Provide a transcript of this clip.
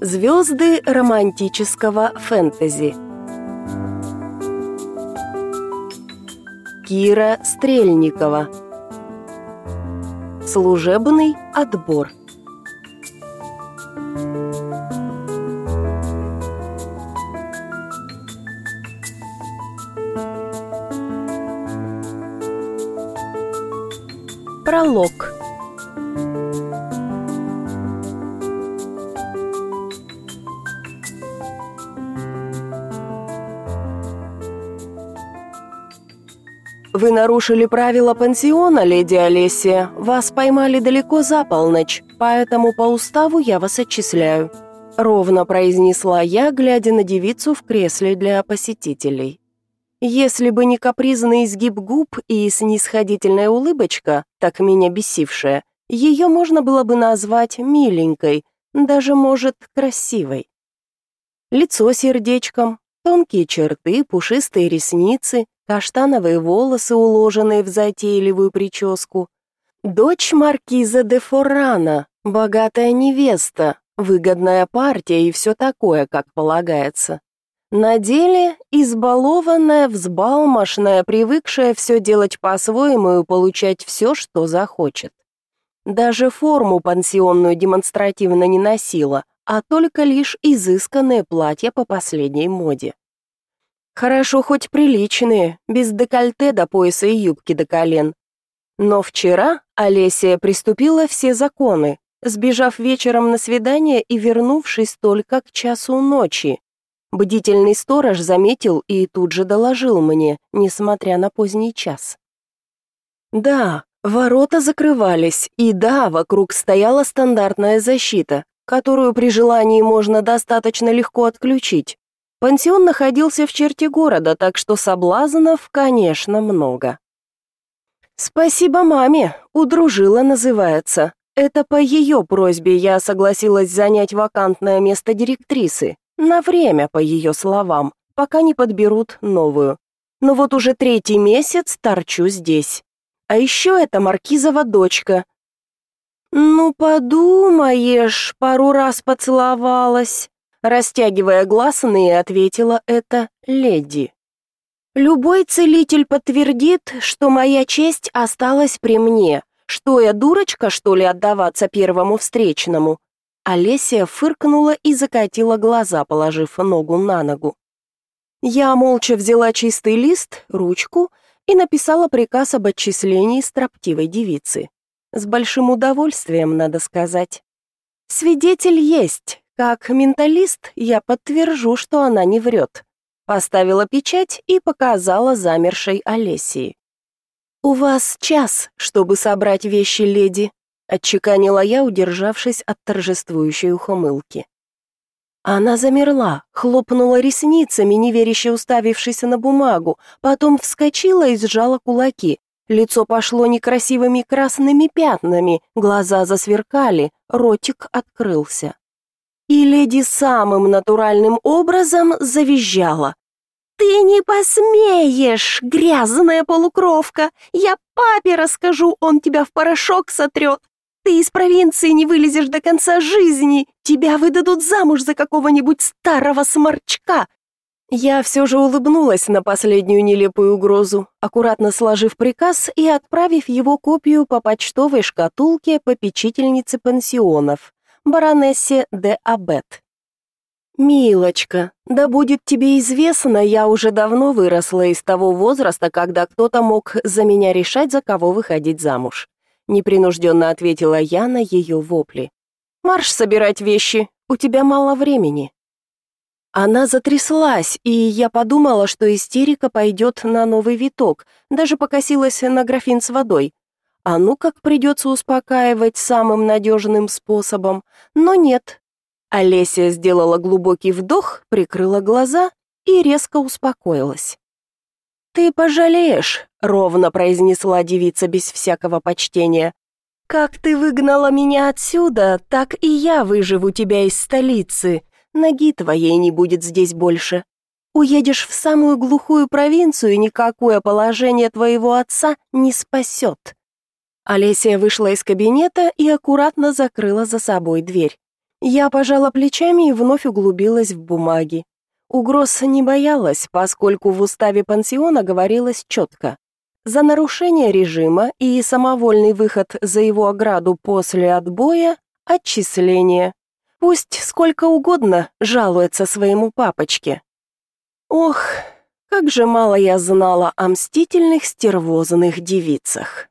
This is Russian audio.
Звезды романтического фэнтези. Кира Стрельникова. Служебный отбор. Пролог. Вы нарушили правила пансиона, леди Олесия. Вас поймали далеко за полночь, поэтому по уставу я вас отчисляю, ровно произнесла я, глядя на девицу в кресле для посетителей. Если бы не капризный изгиб губ и снисходительная улыбочка, так меня бесившая, ее можно было бы назвать миленькой, даже, может, красивой. Лицо сердечком, тонкие черты, пушистые ресницы, каштановые волосы, уложенные в затейливую прическу. Дочь маркиза де Форрана, богатая невеста, выгодная партия и все такое, как полагается. На деле избалованная, взбалмошная, привыкшая все делать по-своему и получать все, что захочет. Даже форму пансионную демонстративно не носила, а только лишь изысканные платья по последней моде. Хорошо хоть приличные, без декольте до пояса и юбки до колен. Но вчера Олеся приступила все законы, сбежав вечером на свидание и вернувшись только к часу ночи, Бдительный сторож заметил и тут же доложил мне, несмотря на поздний час. Да, ворота закрывались, и да, вокруг стояла стандартная защита, которую при желании можно достаточно легко отключить. Пансион находился в черте города, так что соблазнов, конечно, много. Спасибо маме, удружила называется. Это по ее просьбе я согласилась занять вакантное место директрисы. На время, по ее словам, пока не подберут новую. Но вот уже третий месяц торчу здесь. А еще это Маркизова дочка. Ну, подумаешь, пару раз поцеловалась. Растягивая гласные, ответила это леди. Любой целитель подтвердит, что моя честь осталась при мне. Что я дурочка, что ли, отдаваться первому встречному? Олеся фыркнула и закатила глаза, положив ногу на ногу. Я молча взяла чистый лист, ручку и написала приказ об отчислении строптивой девицы. С большим удовольствием, надо сказать. Свидетель есть. Как менталист я подтвержу, что она не врет. Поставила печать и показала замершей Олесии. «У вас час, чтобы собрать вещи леди», отчеканила я, удержавшись от торжествующей ухмылки. Она замерла, хлопнула ресницами, неверяще уставившись на бумагу, потом вскочила и сжала кулаки. Лицо пошло некрасивыми красными пятнами, глаза засверкали, ротик открылся. И леди самым натуральным образом завизжала. «Ты не посмеешь, грязная полукровка! Я папе расскажу, он тебя в порошок сотрет! Ты из провинции не вылезешь до конца жизни. Тебя выдадут замуж за какого-нибудь старого сморчка. Я все же улыбнулась на последнюю нелепую угрозу, аккуратно сложив приказ и отправив его копию по почтовой шкатулке попечительнице пансионов, баронессе де Абет. «Милочка, да будет тебе известно, я уже давно выросла из того возраста, когда кто-то мог за меня решать, за кого выходить замуж непринужденно ответила я на ее вопли. Марш собирать вещи, у тебя мало времени. Она затряслась, и я подумала, что истерика пойдет на новый виток, даже покосилась на графин с водой. А ну как придется успокаивать самым надежным способом. Но нет. Олеся сделала глубокий вдох, прикрыла глаза и резко успокоилась. «Ты пожалеешь», — ровно произнесла девица без всякого почтения. «Как ты выгнала меня отсюда, так и я выживу тебя из столицы. Ноги твоей не будет здесь больше. Уедешь в самую глухую провинцию, и никакое положение твоего отца не спасет». Олеся вышла из кабинета и аккуратно закрыла за собой дверь. Я пожала плечами и вновь углубилась в бумаги. Угроз не боялась, поскольку в уставе пансиона говорилось четко. За нарушение режима и самовольный выход за его ограду после отбоя – отчисление. Пусть сколько угодно жалуется своему папочке. Ох, как же мало я знала о мстительных стервозанных девицах.